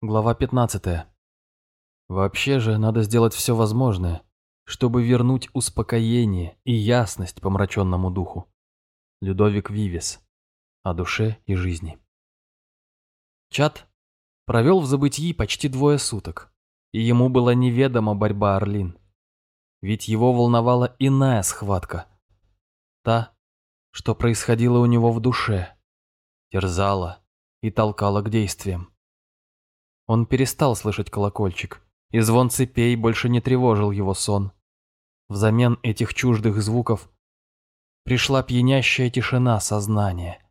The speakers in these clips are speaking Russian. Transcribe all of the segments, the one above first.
Глава 15. Вообще же надо сделать все возможное, чтобы вернуть успокоение и ясность помраченному духу. Людовик Вивес. О душе и жизни. Чат провел в забытии почти двое суток, и ему была неведома борьба Орлин. Ведь его волновала иная схватка. Та, что происходило у него в душе, терзала и толкала к действиям. Он перестал слышать колокольчик, и звон цепей больше не тревожил его сон. Взамен этих чуждых звуков пришла пьянящая тишина сознания,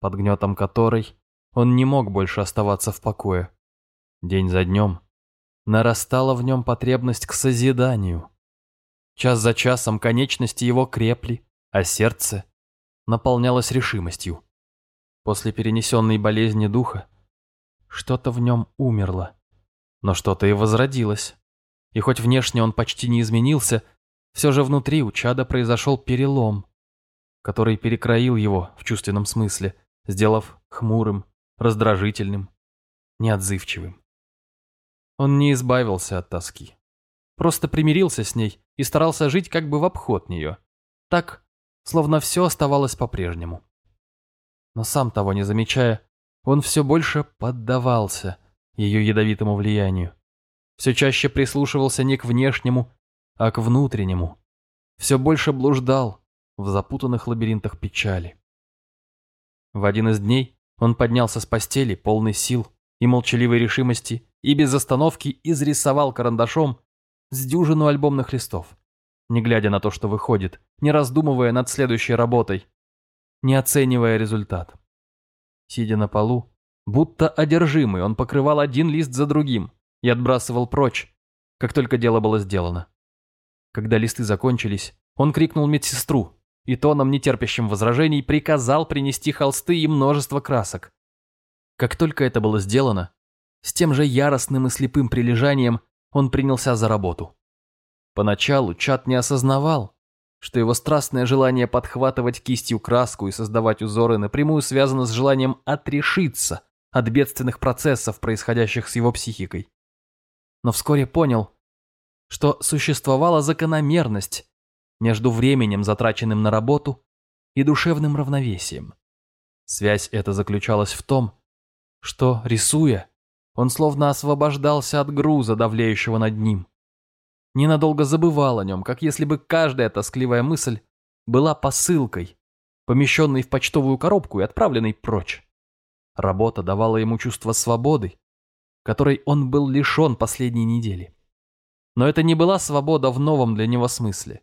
под гнетом которой он не мог больше оставаться в покое. День за днем нарастала в нем потребность к созиданию. Час за часом конечности его крепли, а сердце наполнялось решимостью. После перенесенной болезни духа что-то в нем умерло, но что-то и возродилось. И хоть внешне он почти не изменился, все же внутри у чада произошел перелом, который перекроил его в чувственном смысле, сделав хмурым, раздражительным, неотзывчивым. Он не избавился от тоски. Просто примирился с ней и старался жить как бы в обход нее. Так, словно все оставалось по-прежнему. Но сам того не замечая, он все больше поддавался ее ядовитому влиянию. Все чаще прислушивался не к внешнему, а к внутреннему. Все больше блуждал в запутанных лабиринтах печали. В один из дней он поднялся с постели, полный сил и молчаливой решимости, и без остановки изрисовал карандашом с дюжину альбомных листов, не глядя на то, что выходит, не раздумывая над следующей работой, не оценивая результат. Сидя на полу, будто одержимый, он покрывал один лист за другим и отбрасывал прочь, как только дело было сделано. Когда листы закончились, он крикнул медсестру и тоном, нетерпящим возражений, приказал принести холсты и множество красок. Как только это было сделано, с тем же яростным и слепым прилежанием он принялся за работу. Поначалу Чат не осознавал, что его страстное желание подхватывать кистью краску и создавать узоры напрямую связано с желанием отрешиться от бедственных процессов, происходящих с его психикой. Но вскоре понял, что существовала закономерность между временем, затраченным на работу, и душевным равновесием. Связь эта заключалась в том, что, рисуя, он словно освобождался от груза, давлеющего над ним ненадолго забывал о нем, как если бы каждая тоскливая мысль была посылкой, помещенной в почтовую коробку и отправленной прочь. Работа давала ему чувство свободы, которой он был лишен последней недели. Но это не была свобода в новом для него смысле.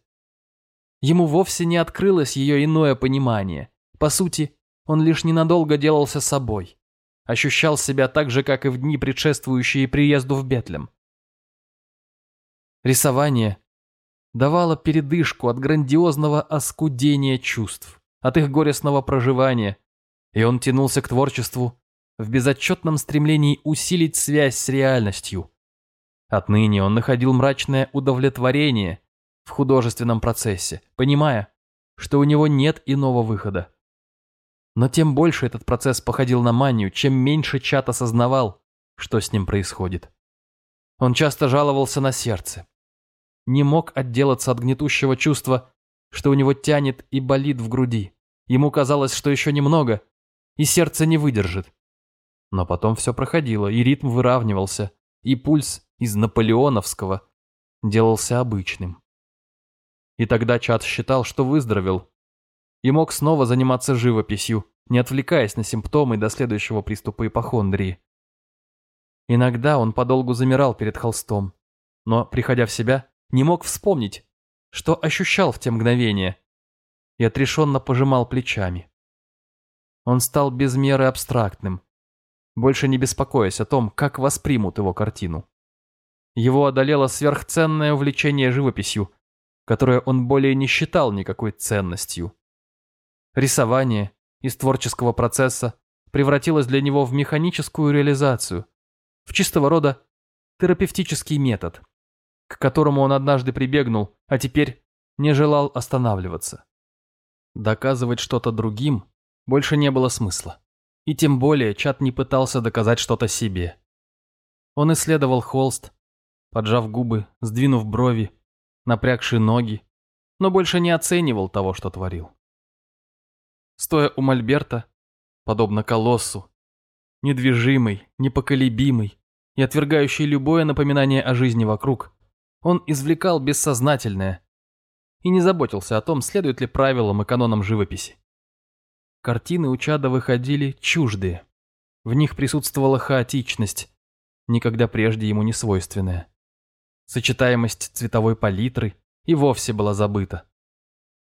Ему вовсе не открылось ее иное понимание. По сути, он лишь ненадолго делался собой. Ощущал себя так же, как и в дни, предшествующие приезду в Бетлем. Рисование давало передышку от грандиозного оскудения чувств, от их горестного проживания, и он тянулся к творчеству в безотчетном стремлении усилить связь с реальностью. Отныне он находил мрачное удовлетворение в художественном процессе, понимая, что у него нет иного выхода. Но тем больше этот процесс походил на манию, чем меньше Чат осознавал, что с ним происходит. Он часто жаловался на сердце, не мог отделаться от гнетущего чувства, что у него тянет и болит в груди. Ему казалось, что еще немного, и сердце не выдержит. Но потом все проходило, и ритм выравнивался, и пульс из наполеоновского делался обычным. И тогда Чат считал, что выздоровел, и мог снова заниматься живописью, не отвлекаясь на симптомы до следующего приступа ипохондрии. Иногда он подолгу замирал перед холстом, но, приходя в себя, не мог вспомнить, что ощущал в те мгновения, и отрешенно пожимал плечами. Он стал без меры абстрактным, больше не беспокоясь о том, как воспримут его картину. Его одолело сверхценное увлечение живописью, которое он более не считал никакой ценностью. Рисование из творческого процесса превратилось для него в механическую реализацию, в чистого рода терапевтический метод, к которому он однажды прибегнул, а теперь не желал останавливаться. Доказывать что-то другим больше не было смысла. И тем более Чат не пытался доказать что-то себе. Он исследовал холст, поджав губы, сдвинув брови, напрягши ноги, но больше не оценивал того, что творил. Стоя у Мольберта, подобно колоссу, недвижимый, непоколебимый и отвергающий любое напоминание о жизни вокруг, он извлекал бессознательное и не заботился о том, следует ли правилам и канонам живописи. Картины у Чада выходили чуждые. В них присутствовала хаотичность, никогда прежде ему не свойственная. Сочетаемость цветовой палитры и вовсе была забыта.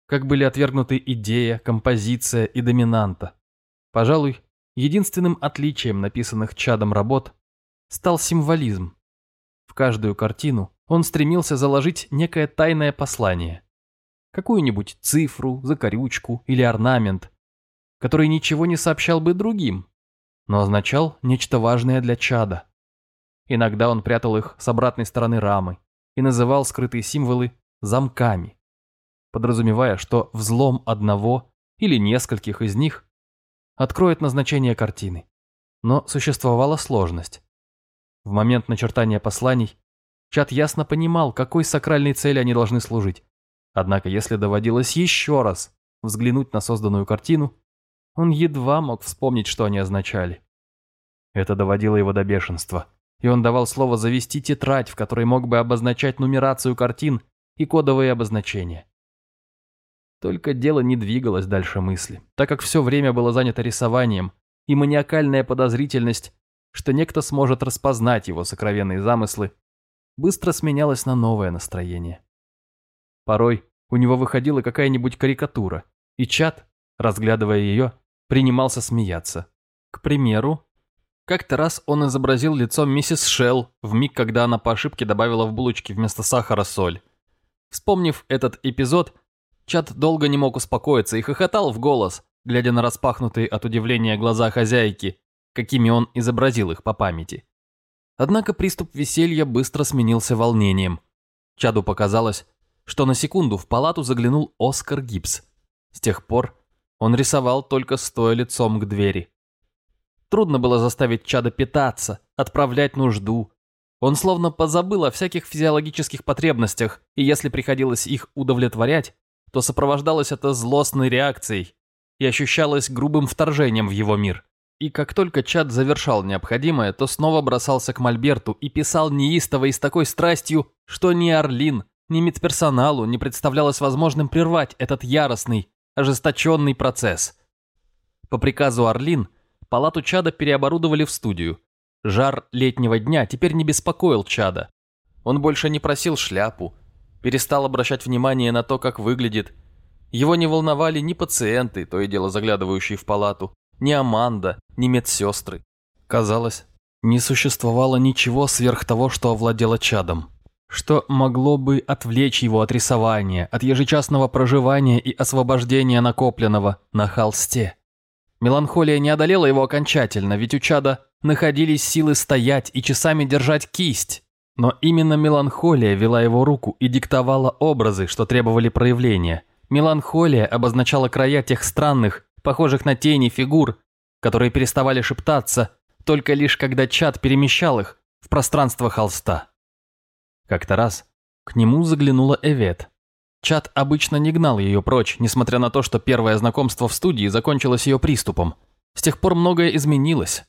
Как были отвергнуты идея, композиция и доминанта. Пожалуй, единственным отличием написанных Чадом работ стал символизм. В каждую картину он стремился заложить некое тайное послание. Какую-нибудь цифру, закорючку или орнамент, который ничего не сообщал бы другим, но означал нечто важное для чада. Иногда он прятал их с обратной стороны рамы и называл скрытые символы замками, подразумевая, что взлом одного или нескольких из них откроет назначение картины. Но существовала сложность. В момент начертания посланий Чад ясно понимал, какой сакральной цели они должны служить. Однако, если доводилось еще раз взглянуть на созданную картину, он едва мог вспомнить, что они означали. Это доводило его до бешенства, и он давал слово завести тетрадь, в которой мог бы обозначать нумерацию картин и кодовые обозначения. Только дело не двигалось дальше мысли, так как все время было занято рисованием, и маниакальная подозрительность, что некто сможет распознать его сокровенные замыслы, быстро сменялась на новое настроение. Порой у него выходила какая-нибудь карикатура, и чат, разглядывая ее, принимался смеяться. К примеру, как-то раз он изобразил лицо миссис Шелл в миг, когда она по ошибке добавила в булочки вместо сахара соль. Вспомнив этот эпизод, Чат долго не мог успокоиться и хохотал в голос, глядя на распахнутые от удивления глаза хозяйки, какими он изобразил их по памяти. Однако приступ веселья быстро сменился волнением. Чаду показалось, что на секунду в палату заглянул Оскар Гибс. С тех пор он рисовал только стоя лицом к двери. Трудно было заставить Чада питаться, отправлять нужду. Он словно позабыл о всяких физиологических потребностях, и если приходилось их удовлетворять, то сопровождалось это злостной реакцией и ощущалось грубым вторжением в его мир. И как только Чад завершал необходимое, то снова бросался к Мольберту и писал неистово и с такой страстью, что ни Орлин, ни медперсоналу не представлялось возможным прервать этот яростный, ожесточенный процесс. По приказу Орлин палату Чада переоборудовали в студию. Жар летнего дня теперь не беспокоил Чада. Он больше не просил шляпу, перестал обращать внимание на то, как выглядит. Его не волновали ни пациенты, то и дело заглядывающие в палату, ни Аманда, ни медсестры. Казалось, не существовало ничего сверх того, что овладело чадом что могло бы отвлечь его от рисования, от ежечасного проживания и освобождения накопленного на холсте. Меланхолия не одолела его окончательно, ведь у Чада находились силы стоять и часами держать кисть. Но именно меланхолия вела его руку и диктовала образы, что требовали проявления. Меланхолия обозначала края тех странных, похожих на тени фигур, которые переставали шептаться, только лишь когда Чад перемещал их в пространство холста. Как-то раз к нему заглянула Эвет. Чат обычно не гнал ее прочь, несмотря на то, что первое знакомство в студии закончилось ее приступом. С тех пор многое изменилось.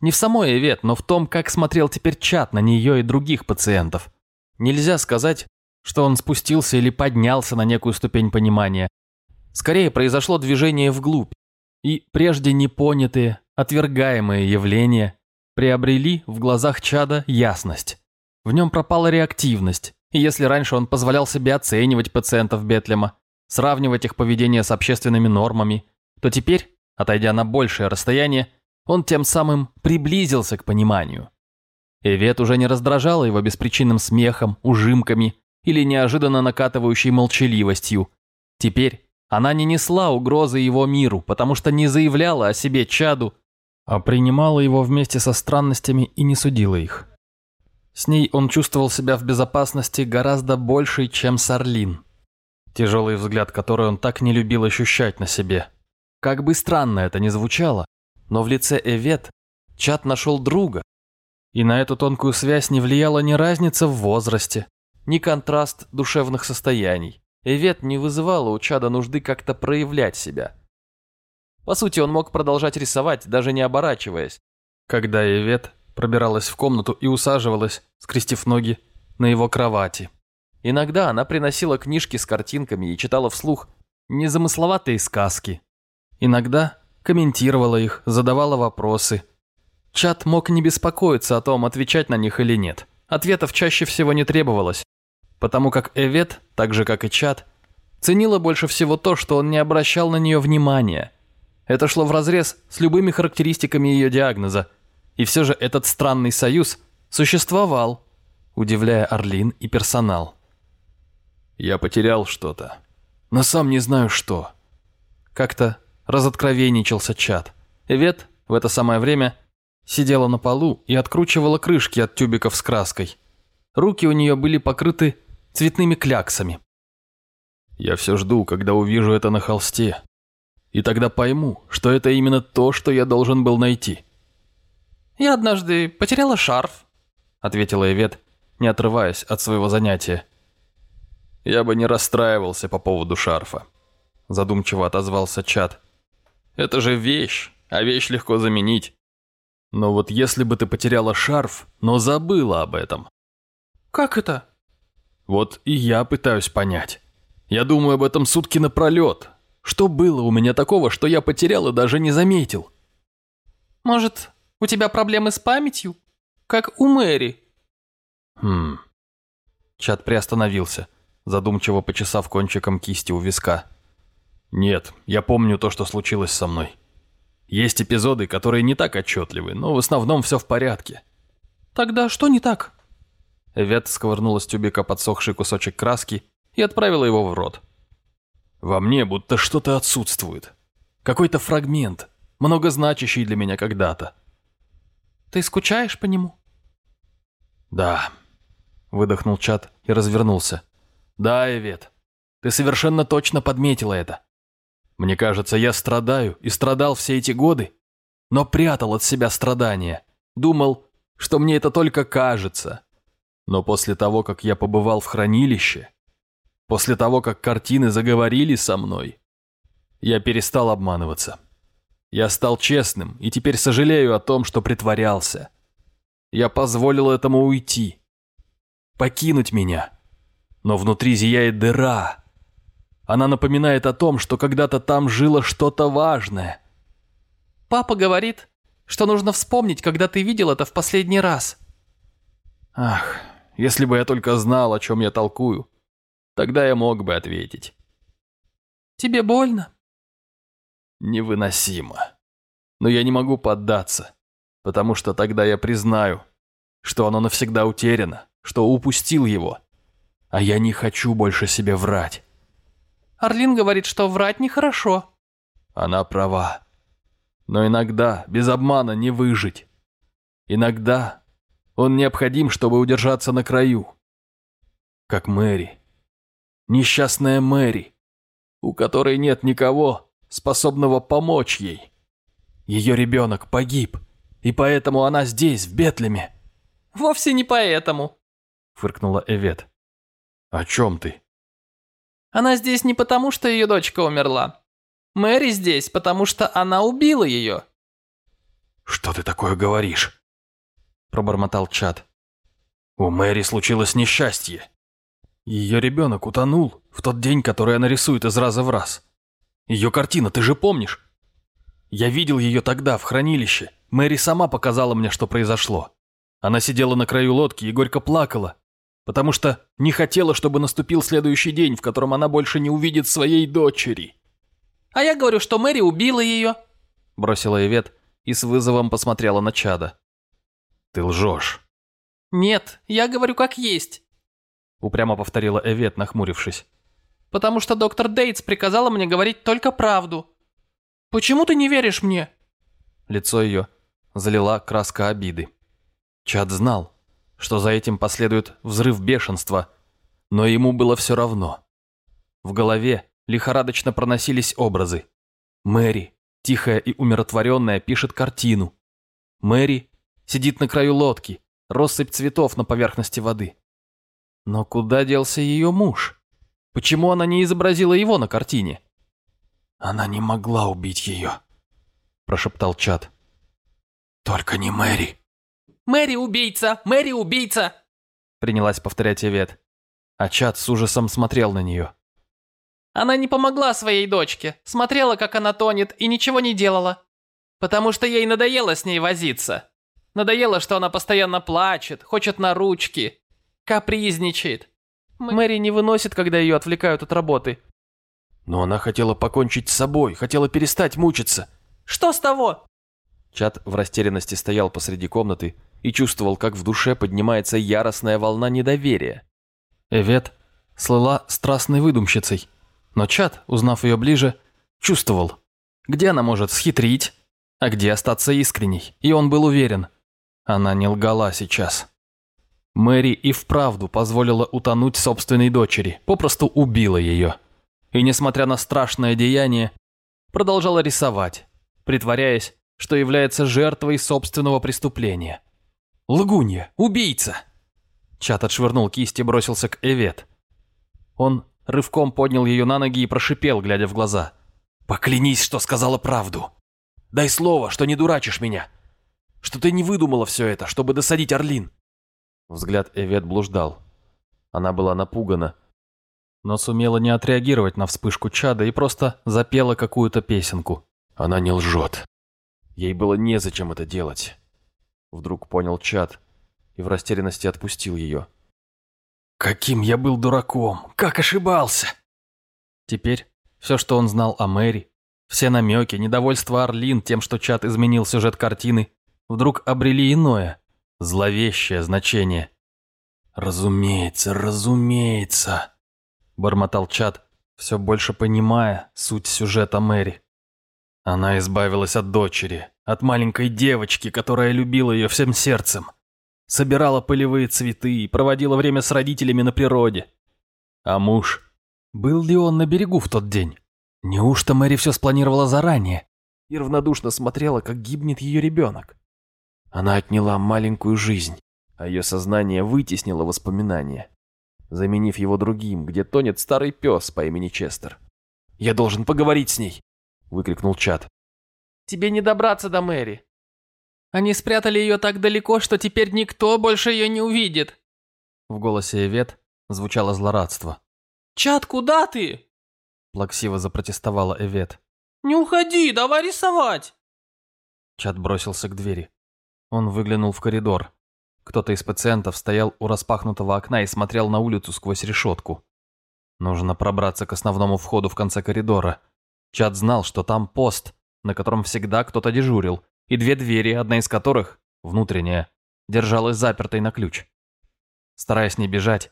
Не в самой Эвет, но в том, как смотрел теперь чат на нее и других пациентов. Нельзя сказать, что он спустился или поднялся на некую ступень понимания. Скорее произошло движение вглубь, и прежде непонятые, отвергаемые явления приобрели в глазах чада ясность. В нем пропала реактивность, и если раньше он позволял себе оценивать пациентов Бетлема, сравнивать их поведение с общественными нормами, то теперь, отойдя на большее расстояние, он тем самым приблизился к пониманию. Эвет уже не раздражала его беспричинным смехом, ужимками или неожиданно накатывающей молчаливостью. Теперь она не несла угрозы его миру, потому что не заявляла о себе чаду, а принимала его вместе со странностями и не судила их. С ней он чувствовал себя в безопасности гораздо больше, чем с Орлин. Тяжелый взгляд, который он так не любил ощущать на себе. Как бы странно это ни звучало, но в лице Эвет Чат нашел друга. И на эту тонкую связь не влияла ни разница в возрасте, ни контраст душевных состояний. Эвет не вызывала у Чада нужды как-то проявлять себя. По сути, он мог продолжать рисовать, даже не оборачиваясь. Когда Эвет пробиралась в комнату и усаживалась, скрестив ноги, на его кровати. Иногда она приносила книжки с картинками и читала вслух незамысловатые сказки. Иногда комментировала их, задавала вопросы. Чат мог не беспокоиться о том, отвечать на них или нет. Ответов чаще всего не требовалось, потому как Эвет, так же как и Чат, ценила больше всего то, что он не обращал на нее внимания. Это шло вразрез с любыми характеристиками ее диагноза, и все же этот странный союз существовал, удивляя Орлин и персонал. «Я потерял что-то, но сам не знаю что». Как-то разоткровенничался чат. Эвет в это самое время сидела на полу и откручивала крышки от тюбиков с краской. Руки у нее были покрыты цветными кляксами. «Я все жду, когда увижу это на холсте. И тогда пойму, что это именно то, что я должен был найти». «Я однажды потеряла шарф», — ответила Эвет, не отрываясь от своего занятия. «Я бы не расстраивался по поводу шарфа», — задумчиво отозвался Чат. «Это же вещь, а вещь легко заменить. Но вот если бы ты потеряла шарф, но забыла об этом». «Как это?» «Вот и я пытаюсь понять. Я думаю об этом сутки напролет. Что было у меня такого, что я потерял и даже не заметил?» «Может, у тебя проблемы с памятью? Как у Мэри?» «Хм...» Чат приостановился, задумчиво почесав кончиком кисти у виска. «Нет, я помню то, что случилось со мной. Есть эпизоды, которые не так отчетливы, но в основном все в порядке». «Тогда что не так?» Эвет сковырнула с тюбика подсохший кусочек краски и отправила его в рот. «Во мне будто что-то отсутствует. Какой-то фрагмент, многозначащий для меня когда-то». «Ты скучаешь по нему?» «Да», — выдохнул Чат и развернулся. «Да, Эвет, ты совершенно точно подметила это. Мне кажется, я страдаю и страдал все эти годы, но прятал от себя страдания. Думал, что мне это только кажется. Но после того, как я побывал в хранилище, после того, как картины заговорили со мной, я перестал обманываться. Я стал честным и теперь сожалею о том, что притворялся. Я позволил этому уйти, покинуть меня. Но внутри зияет дыра, она напоминает о том, что когда-то там жило что-то важное. Папа говорит, что нужно вспомнить, когда ты видел это в последний раз. Ах, если бы я только знал, о чем я толкую, тогда я мог бы ответить. Тебе больно? Невыносимо. Но я не могу поддаться, потому что тогда я признаю, что оно навсегда утеряно, что упустил его. А я не хочу больше себе врать. Орлин говорит, что врать нехорошо». Она права. Но иногда без обмана не выжить. Иногда он необходим, чтобы удержаться на краю. Как Мэри. Несчастная Мэри, у которой нет никого, способного помочь ей. Ее ребенок погиб, и поэтому она здесь, в Бетлеме. «Вовсе не поэтому», — фыркнула Эвет. «О чем ты?» Она здесь не потому, что ее дочка умерла. Мэри здесь, потому что она убила ее». «Что ты такое говоришь?» Пробормотал Чад. «У Мэри случилось несчастье. Ее ребенок утонул в тот день, который она рисует из раза в раз. Ее картина, ты же помнишь? Я видел ее тогда, в хранилище. Мэри сама показала мне, что произошло. Она сидела на краю лодки и горько плакала, потому что не хотела, чтобы наступил следующий день, в котором она больше не увидит своей дочери. «А я говорю, что Мэри убила ее», – бросила Эвет и с вызовом посмотрела на Чада. «Ты лжешь». «Нет, я говорю как есть», – упрямо повторила Эвет, нахмурившись. «Потому что доктор Дейтс приказала мне говорить только правду. Почему ты не веришь мне?» Лицо ее залила краска обиды. Чад знал, что за этим последует взрыв бешенства, но ему было все равно. В голове лихорадочно проносились образы. Мэри, тихая и умиротворенная, пишет картину. Мэри сидит на краю лодки, россыпь цветов на поверхности воды. Но куда делся ее муж? Почему она не изобразила его на картине? Она не могла убить ее, прошептал Чад. Только не Мэри. «Мэри убийца! Мэри убийца!» Принялась повторять Ивет. А Чад с ужасом смотрел на нее. Она не помогла своей дочке, смотрела, как она тонет, и ничего не делала. Потому что ей надоело с ней возиться. Надоело, что она постоянно плачет, хочет на ручки, капризничает. Мэри не выносит, когда ее отвлекают от работы. Но она хотела покончить с собой, хотела перестать мучиться. Что с того? Чат в растерянности стоял посреди комнаты и чувствовал, как в душе поднимается яростная волна недоверия. Эвет слыла страстной выдумщицей, но Чат, узнав ее ближе, чувствовал, где она может схитрить, а где остаться искренней, и он был уверен, она не лгала сейчас. Мэри и вправду позволила утонуть собственной дочери, попросту убила ее. И, несмотря на страшное деяние, продолжала рисовать, притворяясь, что является жертвой собственного преступления. Лгунья, убийца! Чат отшвырнул кисть и бросился к Эвет. Он рывком поднял ее на ноги и прошипел, глядя в глаза. «Поклянись, что сказала правду. Дай слово, что не дурачишь меня. Что ты не выдумала все это, чтобы досадить Орлин. Взгляд Эвет блуждал. Она была напугана, но сумела не отреагировать на вспышку чада и просто запела какую-то песенку. Она не лжет. Ей было незачем это делать. Вдруг понял чад и в растерянности отпустил ее. Каким я был дураком! Как ошибался! Теперь все, что он знал о Мэри, все намеки, недовольство Орлин тем, что чат изменил сюжет картины, вдруг обрели иное, зловещее значение. «Разумеется, разумеется», – бормотал Чад, все больше понимая суть сюжета Мэри. Она избавилась от дочери, от маленькой девочки, которая любила ее всем сердцем, собирала полевые цветы и проводила время с родителями на природе. А муж, был ли он на берегу в тот день? Неужто Мэри все спланировала заранее и равнодушно смотрела, как гибнет ее ребенок? Она отняла маленькую жизнь, а ее сознание вытеснило воспоминания, заменив его другим, где тонет старый пес по имени Честер. «Я должен поговорить с ней!» – выкрикнул Чат. «Тебе не добраться до Мэри. Они спрятали ее так далеко, что теперь никто больше ее не увидит!» В голосе Эвет звучало злорадство. «Чат, куда ты?» Плаксиво запротестовала Эвет. «Не уходи, давай рисовать!» Чат бросился к двери. Он выглянул в коридор. Кто-то из пациентов стоял у распахнутого окна и смотрел на улицу сквозь решетку. Нужно пробраться к основному входу в конце коридора. Чат знал, что там пост, на котором всегда кто-то дежурил, и две двери, одна из которых, внутренняя, держалась запертой на ключ. Стараясь не бежать,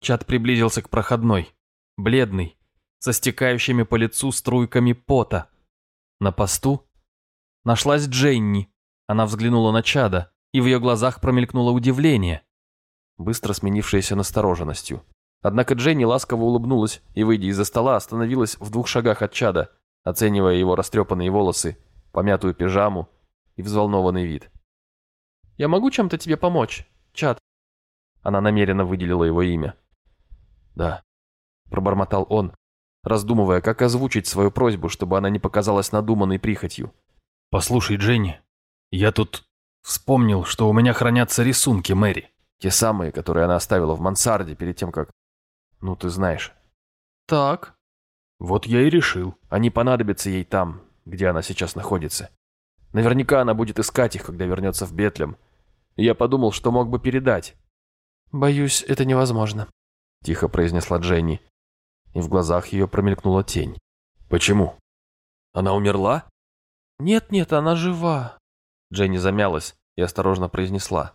Чат приблизился к проходной, бледный, со стекающими по лицу струйками пота. На посту нашлась Дженни, она взглянула на Чада, и в ее глазах промелькнуло удивление, быстро сменившееся настороженностью. Однако Дженни ласково улыбнулась и, выйдя из-за стола, остановилась в двух шагах от Чада, оценивая его растрепанные волосы, помятую пижаму и взволнованный вид. «Я могу чем-то тебе помочь, Чад?» Она намеренно выделила его имя. «Да», – пробормотал он, раздумывая, как озвучить свою просьбу, чтобы она не показалась надуманной прихотью. «Послушай, Дженни, я тут вспомнил, что у меня хранятся рисунки Мэри. Те самые, которые она оставила в мансарде перед тем, как... Ну, ты знаешь. Так. Вот я и решил. Они понадобятся ей там, где она сейчас находится. Наверняка она будет искать их, когда вернется в Бетлем. И я подумал, что мог бы передать. «Боюсь, это невозможно», – тихо произнесла Дженни. И в глазах ее промелькнула тень. «Почему? Она умерла?» «Нет-нет, она жива. Дженни замялась и осторожно произнесла.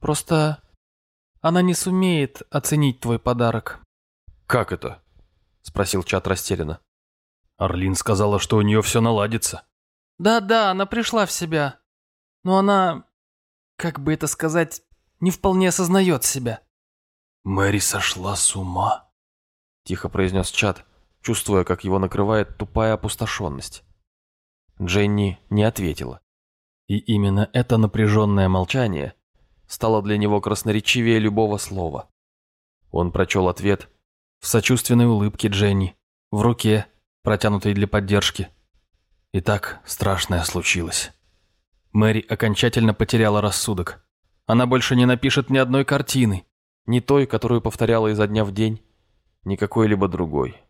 «Просто она не сумеет оценить твой подарок». «Как это?» – спросил Чат растерянно. Орлин сказала, что у нее все наладится. «Да-да, она пришла в себя. Но она, как бы это сказать, не вполне осознает себя». «Мэри сошла с ума?» – тихо произнес Чат, чувствуя, как его накрывает тупая опустошенность. Дженни не ответила. И именно это напряженное молчание стало для него красноречивее любого слова. Он прочел ответ в сочувственной улыбке Дженни, в руке, протянутой для поддержки. И так страшное случилось. Мэри окончательно потеряла рассудок. Она больше не напишет ни одной картины, ни той, которую повторяла изо дня в день, ни какой-либо другой.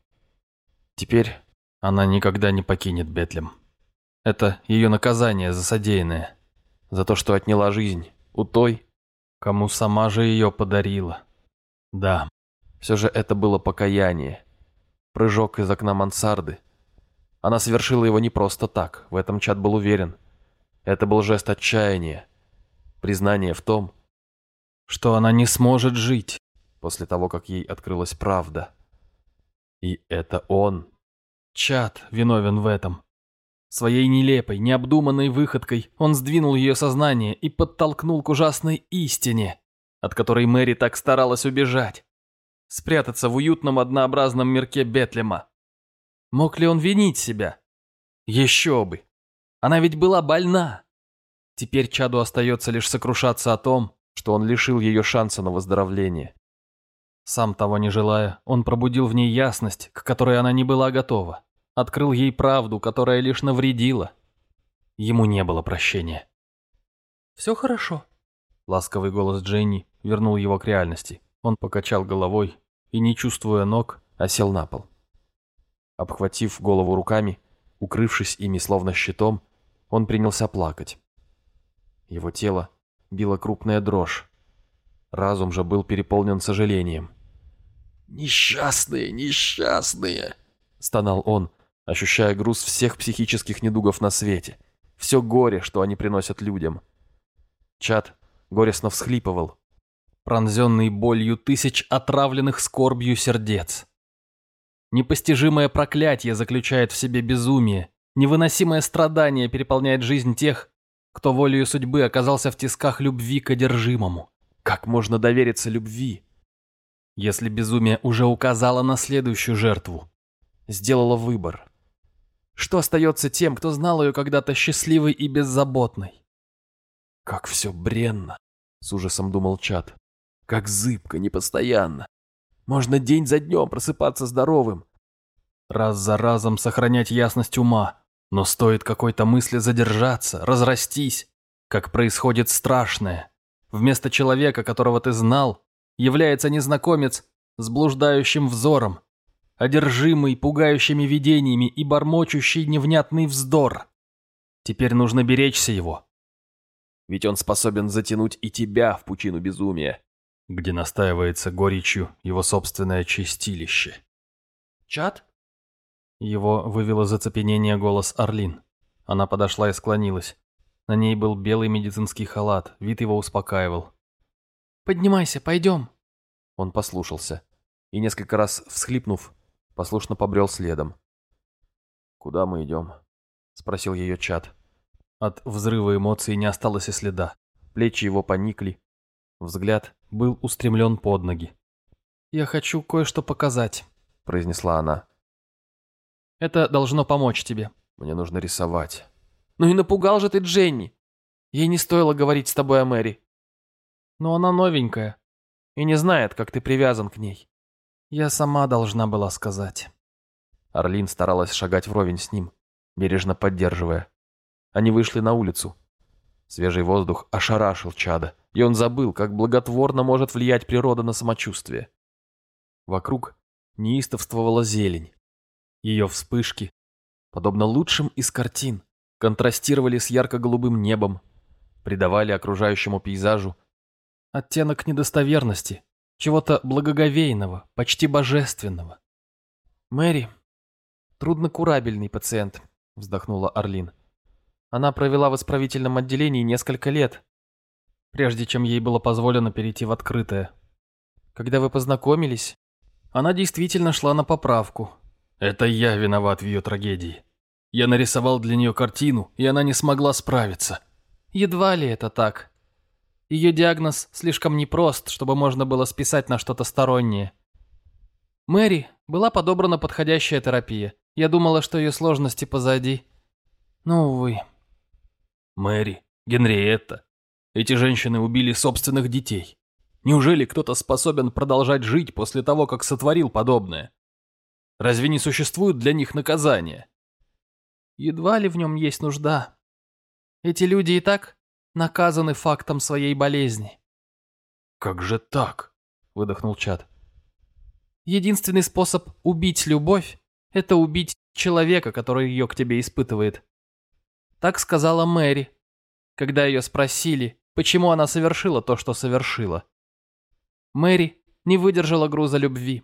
Теперь она никогда не покинет Бетлем. Это ее наказание за содеянное, за то, что отняла жизнь у той, кому сама же ее подарила. Да, все же это было покаяние. Прыжок из окна мансарды. Она совершила его не просто так, в этом чат был уверен. Это был жест отчаяния, признание в том, что она не сможет жить после того, как ей открылась правда. И это он, чат, виновен в этом. Своей нелепой, необдуманной выходкой он сдвинул ее сознание и подтолкнул к ужасной истине, от которой Мэри так старалась убежать. Спрятаться в уютном однообразном мирке Бетлема. Мог ли он винить себя? Еще бы. Она ведь была больна. Теперь Чаду остается лишь сокрушаться о том, что он лишил ее шанса на выздоровление. Сам того не желая, он пробудил в ней ясность, к которой она не была готова открыл ей правду, которая лишь навредила. Ему не было прощения. «Все хорошо», — ласковый голос Дженни вернул его к реальности. Он покачал головой и, не чувствуя ног, осел на пол. Обхватив голову руками, укрывшись ими словно щитом, он принялся плакать. Его тело била крупная дрожь. Разум же был переполнен сожалением. «Несчастные, несчастные!» — стонал он, ощущая груз всех психических недугов на свете, все горе, что они приносят людям. Чат горестно всхлипывал, пронзенный болью тысяч отравленных скорбью сердец. Непостижимое проклятие заключает в себе безумие, невыносимое страдание переполняет жизнь тех, кто волею судьбы оказался в тисках любви к одержимому. Как можно довериться любви, если безумие уже указало на следующую жертву, сделало выбор? Что остается тем, кто знал ее когда-то счастливой и беззаботной? Как все бренно, с ужасом думал Чат. Как зыбко, непостоянно. Можно день за днем просыпаться здоровым. Раз за разом сохранять ясность ума, но стоит какой-то мысли задержаться, разрастись, как происходит страшное. Вместо человека, которого ты знал, является незнакомец с блуждающим взором, одержимый пугающими видениями и бормочущий невнятный вздор. Теперь нужно беречься его. Ведь он способен затянуть и тебя в пучину безумия, где настаивается горечью его собственное чистилище. «Чат?» Его вывело зацепенение голос Орлин. Она подошла и склонилась. На ней был белый медицинский халат, вид его успокаивал. «Поднимайся, пойдем». Он послушался и, несколько раз всхлипнув, послушно побрел следом. «Куда мы идем?» — спросил ее чат. От взрыва эмоций не осталось и следа. Плечи его поникли. Взгляд был устремлен под ноги. «Я хочу кое-что показать», — произнесла она. «Это должно помочь тебе». «Мне нужно рисовать». «Ну и напугал же ты Дженни. Ей не стоило говорить с тобой о Мэри». «Но она новенькая и не знает, как ты привязан к ней». Я сама должна была сказать. Орлин старалась шагать вровень с ним, бережно поддерживая. Они вышли на улицу. Свежий воздух ошарашил чада, и он забыл, как благотворно может влиять природа на самочувствие. Вокруг неистовствовала зелень. Ее вспышки, подобно лучшим из картин, контрастировали с ярко-голубым небом, придавали окружающему пейзажу оттенок недостоверности, чего-то благоговейного, почти божественного. «Мэри, труднокурабельный пациент», — вздохнула Орлин. «Она провела в исправительном отделении несколько лет, прежде чем ей было позволено перейти в открытое. Когда вы познакомились, она действительно шла на поправку. Это я виноват в ее трагедии. Я нарисовал для нее картину, и она не смогла справиться. Едва ли это так. Ее диагноз слишком непрост, чтобы можно было списать на что-то стороннее. Мэри была подобрана подходящая терапия. Я думала, что ее сложности позади. Но, увы. Мэри, Генриетта. Эти женщины убили собственных детей. Неужели кто-то способен продолжать жить после того, как сотворил подобное? Разве не существует для них наказания? Едва ли в нем есть нужда. Эти люди и так наказаны фактом своей болезни. «Как же так?» – выдохнул Чад. Единственный способ убить любовь – это убить человека, который ее к тебе испытывает. Так сказала Мэри, когда ее спросили, почему она совершила то, что совершила. Мэри не выдержала груза любви.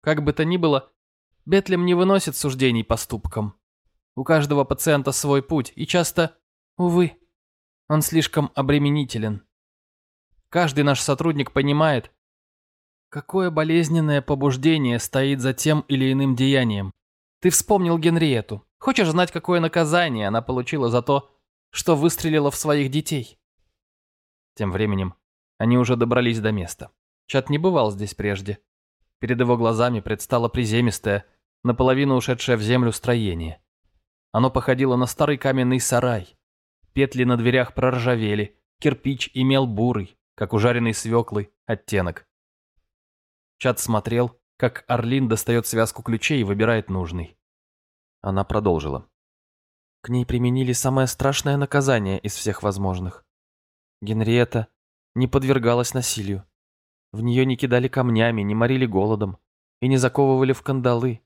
Как бы то ни было, Бетлем не выносит суждений поступкам. У каждого пациента свой путь, и часто, увы, он слишком обременителен. Каждый наш сотрудник понимает, какое болезненное побуждение стоит за тем или иным деянием. Ты вспомнил Генриету. Хочешь знать, какое наказание она получила за то, что выстрелила в своих детей? Тем временем они уже добрались до места. Чат не бывал здесь прежде. Перед его глазами предстало приземистое, наполовину ушедшее в землю строение. Оно походило на старый каменный сарай. Петли на дверях проржавели, кирпич имел бурый, как у жареной свеклы, оттенок. Чат смотрел, как Орлин достает связку ключей и выбирает нужный. Она продолжила. К ней применили самое страшное наказание из всех возможных. Генриетта не подвергалась насилию. В нее не кидали камнями, не морили голодом и не заковывали в кандалы.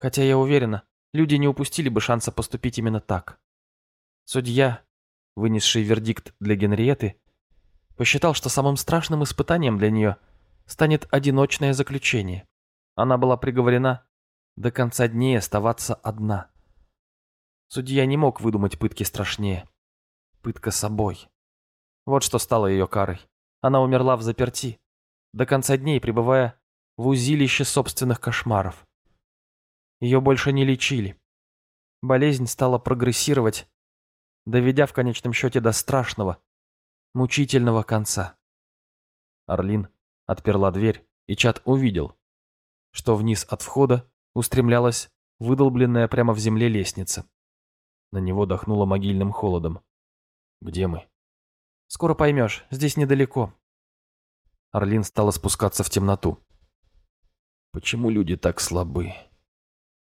Хотя я уверена, люди не упустили бы шанса поступить именно так. Судья, вынесший вердикт для Генриеты, посчитал, что самым страшным испытанием для нее станет одиночное заключение. Она была приговорена до конца дней оставаться одна. Судья не мог выдумать пытки страшнее. Пытка собой. Вот что стало ее карой. Она умерла в заперти, до конца дней пребывая в узилище собственных кошмаров. Ее больше не лечили. Болезнь стала прогрессировать, доведя в конечном счете до страшного, мучительного конца. Орлин отперла дверь, и Чат увидел, что вниз от входа устремлялась выдолбленная прямо в земле лестница. На него дохнуло могильным холодом. «Где мы?» «Скоро поймешь, здесь недалеко». Орлин стала спускаться в темноту. «Почему люди так слабы?»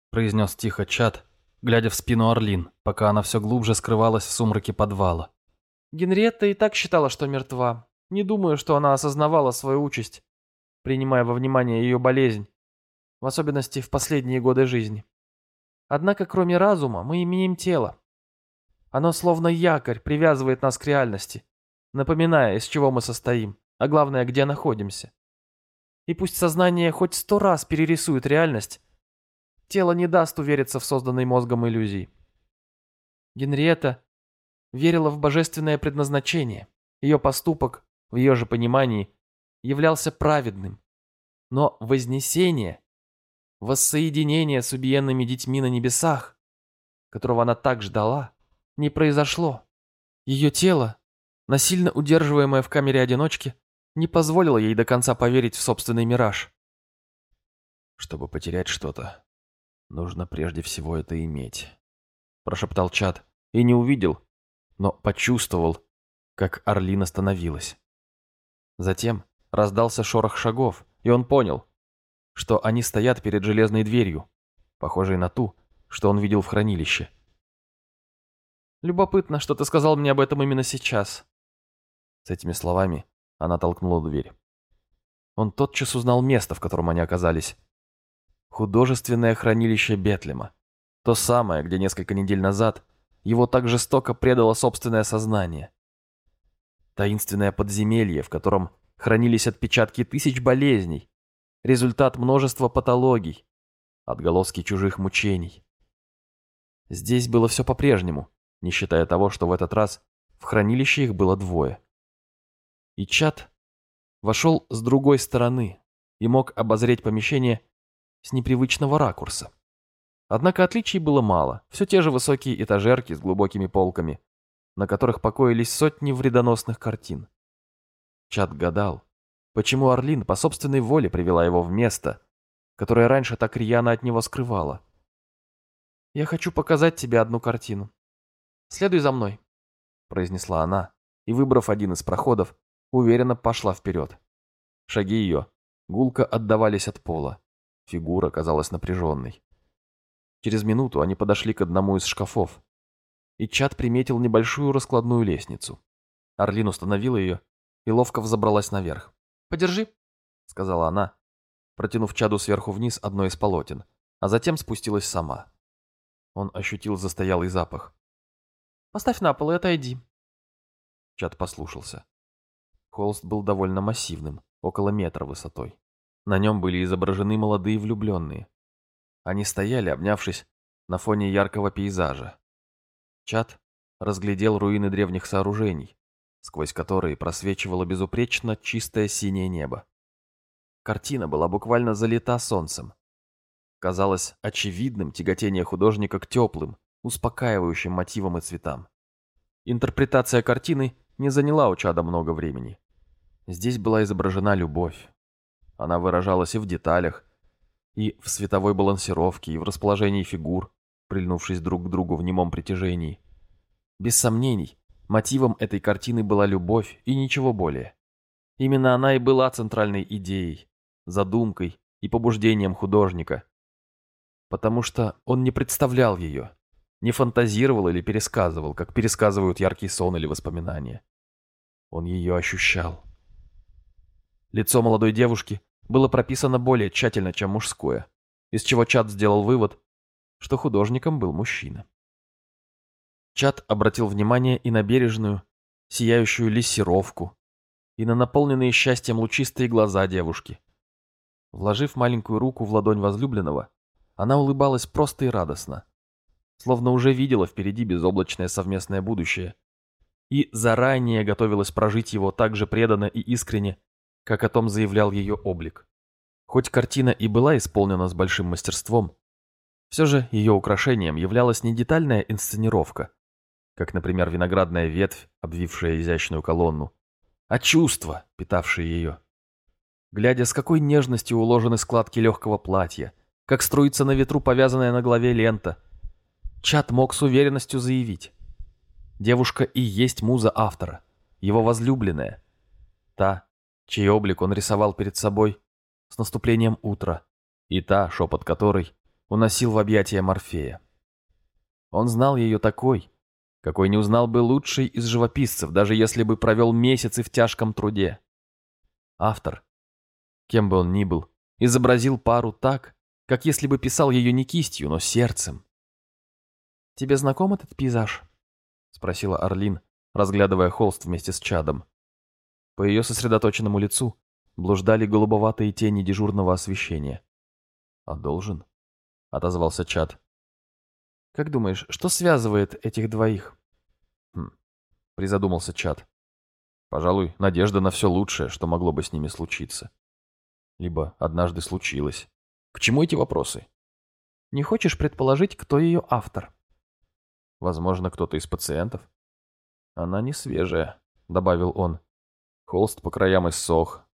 произнес тихо Чат, глядя в спину Орлин, пока она все глубже скрывалась в сумраке подвала. Генриетта и так считала, что мертва. Не думаю, что она осознавала свою участь, принимая во внимание ее болезнь, в особенности в последние годы жизни. Однако, кроме разума, мы имеем тело. Оно словно якорь привязывает нас к реальности, напоминая, из чего мы состоим, а главное, где находимся. И пусть сознание хоть сто раз перерисует реальность, тело не даст увериться в созданной мозгом иллюзии. Генриетта верила в божественное предназначение. Ее поступок, в ее же понимании, являлся праведным. Но вознесение, воссоединение с убиенными детьми на небесах, которого она так ждала, не произошло. Ее тело, насильно удерживаемое в камере одиночки, не позволило ей до конца поверить в собственный мираж. Чтобы потерять что-то, нужно прежде всего это иметь, прошептал Чад и не увидел, но почувствовал, как Орлин остановилась. Затем раздался шорох шагов, и он понял, что они стоят перед железной дверью, похожей на ту, что он видел в хранилище. «Любопытно, что ты сказал мне об этом именно сейчас». С этими словами она толкнула дверь. Он тотчас узнал место, в котором они оказались. Художественное хранилище Бетлема. То самое, где несколько недель назад его так жестоко предало собственное сознание. Таинственное подземелье, в котором хранились отпечатки тысяч болезней, результат множества патологий, отголоски чужих мучений. Здесь было все по-прежнему, не считая того, что в этот раз в хранилище их было двое. И чат вошел с другой стороны и мог обозреть помещение с непривычного ракурса. Однако отличий было мало, все те же высокие этажерки с глубокими полками, на которых покоились сотни вредоносных картин. Чат гадал, почему Орлин по собственной воле привела его в место, которое раньше так рьяно от него скрывала. «Я хочу показать тебе одну картину. Следуй за мной», — произнесла она, и, выбрав один из проходов, уверенно пошла вперед. Шаги ее гулко отдавались от пола. Фигура казалась напряженной. Через минуту они подошли к одному из шкафов, и Чат приметил небольшую раскладную лестницу. Орлин установила ее и ловко взобралась наверх. «Подержи», — сказала она, протянув Чаду сверху вниз одно из полотен, а затем спустилась сама. Он ощутил застоялый запах. «Поставь на пол и отойди». Чад послушался. Холст был довольно массивным, около метра высотой. На нем были изображены молодые влюбленные. Они стояли, обнявшись, на фоне яркого пейзажа. Чад разглядел руины древних сооружений, сквозь которые просвечивало безупречно чистое синее небо. Картина была буквально залита солнцем. Казалось очевидным тяготение художника к теплым, успокаивающим мотивам и цветам. Интерпретация картины не заняла у Чада много времени. Здесь была изображена любовь. Она выражалась и в деталях, и в световой балансировке, и в расположении фигур, прильнувшись друг к другу в немом притяжении. Без сомнений, мотивом этой картины была любовь и ничего более. Именно она и была центральной идеей, задумкой и побуждением художника. Потому что он не представлял ее, не фантазировал или пересказывал, как пересказывают яркий сон или воспоминания. Он ее ощущал. Лицо молодой девушки было прописано более тщательно, чем мужское, из чего Чат сделал вывод, что художником был мужчина. Чат обратил внимание и на бережную, сияющую лессировку, и на наполненные счастьем лучистые глаза девушки. Вложив маленькую руку в ладонь возлюбленного, она улыбалась просто и радостно, словно уже видела впереди безоблачное совместное будущее и заранее готовилась прожить его так же преданно и искренне, как о том заявлял ее облик. Хоть картина и была исполнена с большим мастерством, все же ее украшением являлась не детальная инсценировка, как, например, виноградная ветвь, обвившая изящную колонну, а чувства, питавшие ее. Глядя, с какой нежностью уложены складки легкого платья, как струится на ветру повязанная на голове лента, Чат мог с уверенностью заявить. Девушка и есть муза автора, его возлюбленная. Та, чей облик он рисовал перед собой с наступлением утра, и та, шепот которой уносил в объятия Морфея. Он знал ее такой, какой не узнал бы лучший из живописцев, даже если бы провел месяцы в тяжком труде. Автор, кем бы он ни был, изобразил пару так, как если бы писал ее не кистью, но сердцем. «Тебе знаком этот пейзаж?» — спросила Орлин, разглядывая холст вместе с чадом. По ее сосредоточенному лицу блуждали голубоватые тени дежурного освещения. «А должен?» — отозвался Чад. «Как думаешь, что связывает этих двоих?» «Хм», — призадумался Чад. «Пожалуй, надежда на все лучшее, что могло бы с ними случиться. Либо однажды случилось. К чему эти вопросы?» «Не хочешь предположить, кто ее автор?» «Возможно, кто-то из пациентов?» «Она не свежая», — добавил он. Холст по краям иссох.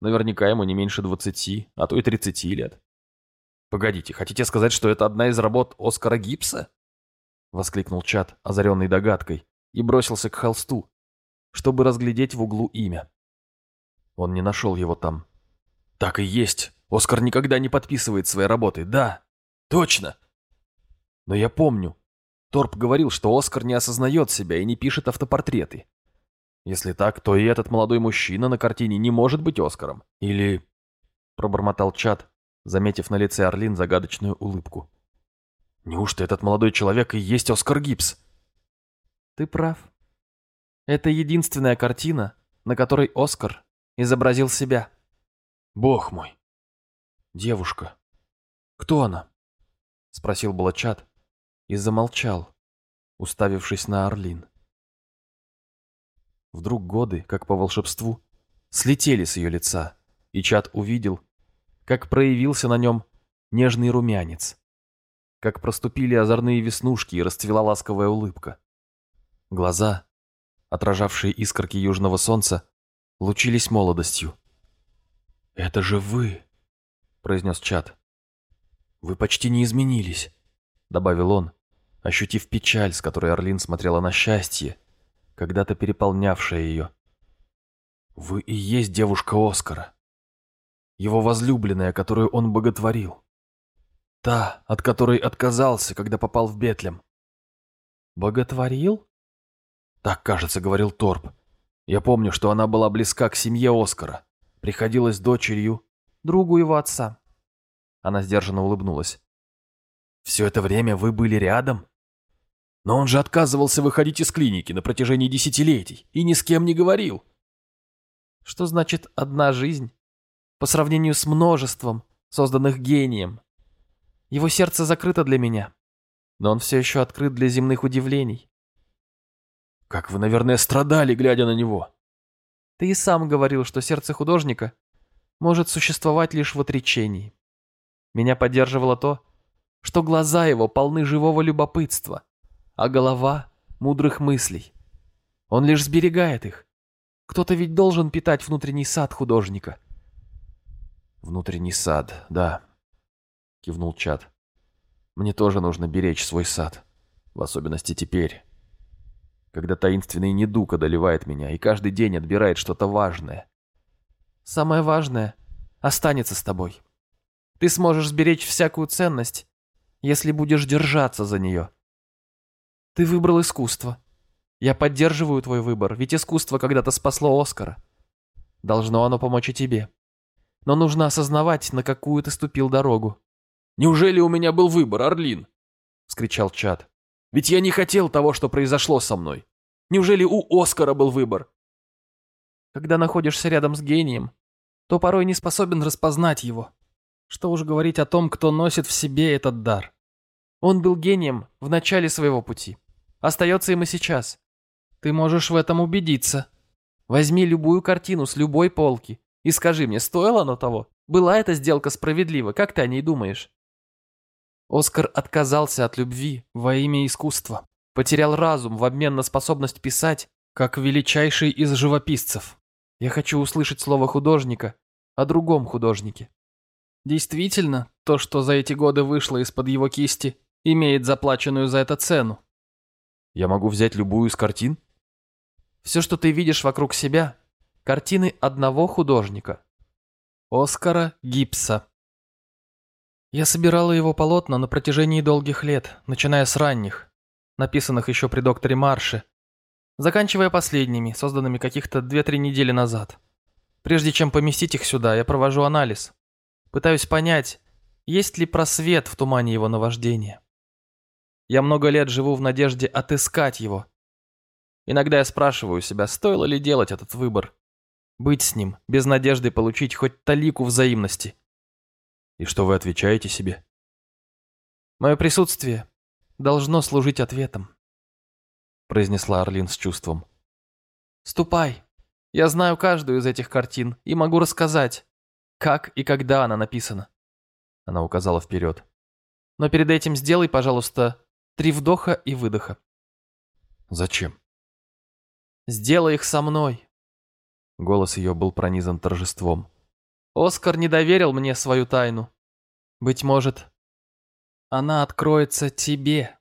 Наверняка ему не меньше двадцати, а то и тридцати лет. «Погодите, хотите сказать, что это одна из работ Оскара Гипса?» Воскликнул Чат, озаренный догадкой, и бросился к холсту, чтобы разглядеть в углу имя. Он не нашел его там. «Так и есть. Оскар никогда не подписывает свои работы. Да, точно. Но я помню. Торп говорил, что Оскар не осознает себя и не пишет автопортреты. Если так, то и этот молодой мужчина на картине не может быть Оскаром. Или... Пробормотал Чат, заметив на лице Орлин загадочную улыбку. Неужто этот молодой человек и есть Оскар Гибс? Ты прав. Это единственная картина, на которой Оскар изобразил себя. Бог мой. Девушка. Кто она? Спросил было Чат и замолчал, уставившись на Орлин. Вдруг годы, как по волшебству, слетели с ее лица, и Чат увидел, как проявился на нем нежный румянец, как проступили озорные веснушки и расцвела ласковая улыбка. Глаза, отражавшие искорки южного солнца, лучились молодостью. «Это же вы!» — произнес Чат. «Вы почти не изменились», — добавил он, ощутив печаль, с которой Орлин смотрела на счастье, когда-то переполнявшая ее. «Вы и есть девушка Оскара. Его возлюбленная, которую он боготворил. Та, от которой отказался, когда попал в Бетлем». «Боготворил?» Так, кажется, говорил Торп. Я помню, что она была близка к семье Оскара. Приходилась дочерью, другу его отца. Она сдержанно улыбнулась. «Все это время вы были рядом?» «Но он же отказывался выходить из клиники на протяжении десятилетий и ни с кем не говорил». «Что значит одна жизнь по сравнению с множеством, созданных гением? Его сердце закрыто для меня, но он все еще открыт для земных удивлений. Как вы, наверное, страдали, глядя на него. Ты и сам говорил, что сердце художника может существовать лишь в отречении. Меня поддерживало то, что глаза его полны живого любопытства, а голова — мудрых мыслей. Он лишь сберегает их. Кто-то ведь должен питать внутренний сад художника. Внутренний сад, да, кивнул Чад. Мне тоже нужно беречь свой сад, в особенности теперь, когда таинственный недуг одолевает меня и каждый день отбирает что-то важное. Самое важное останется с тобой. Ты сможешь сберечь всякую ценность, если будешь держаться за нее. Ты выбрал искусство. Я поддерживаю твой выбор, ведь искусство когда-то спасло Оскара. Должно оно помочь и тебе. Но нужно осознавать, на какую ты ступил дорогу. «Неужели у меня был выбор, Орлин?» — вскричал Чад. Ведь я не хотел того, что произошло со мной. Неужели у Оскара был выбор? Когда находишься рядом с гением, то порой не способен распознать его. Что уж говорить о том, кто носит в себе этот дар. Он был гением в начале своего пути. Остается им и сейчас. Ты можешь в этом убедиться. Возьми любую картину с любой полки и скажи мне, стоило оно того? Была эта сделка справедлива? Как ты о ней думаешь? Оскар отказался от любви во имя искусства, потерял разум в обмен на способность писать, как величайший из живописцев. Я хочу услышать слово художника о другом художнике. Действительно, то, что за эти годы вышло из-под его кисти, имеет заплаченную за это цену. Я могу взять любую из картин? Все, что ты видишь вокруг себя, картины одного художника. Оскара Гипса. Я собирала его полотна на протяжении долгих лет, начиная с ранних, написанных еще при докторе Марше, заканчивая последними, созданными каких-то 2-3 недели назад. Прежде чем поместить их сюда, я провожу анализ. Пытаюсь понять, есть ли просвет в тумане его наваждения. Я много лет живу в надежде отыскать его. Иногда я спрашиваю себя, стоило ли делать этот выбор. Быть с ним, без надежды получить хоть талику взаимности – и что вы отвечаете себе? Мое присутствие должно служить ответом, произнесла Орлин с чувством. Ступай. Я знаю каждую из этих картин и могу рассказать, как и когда она написана. Она указала вперед. Но перед этим сделай, пожалуйста, три вдоха и выдоха. Зачем? Сделай их со мной. Голос ее был пронизан торжеством. Оскар не доверил мне свою тайну. Быть может, она откроется тебе.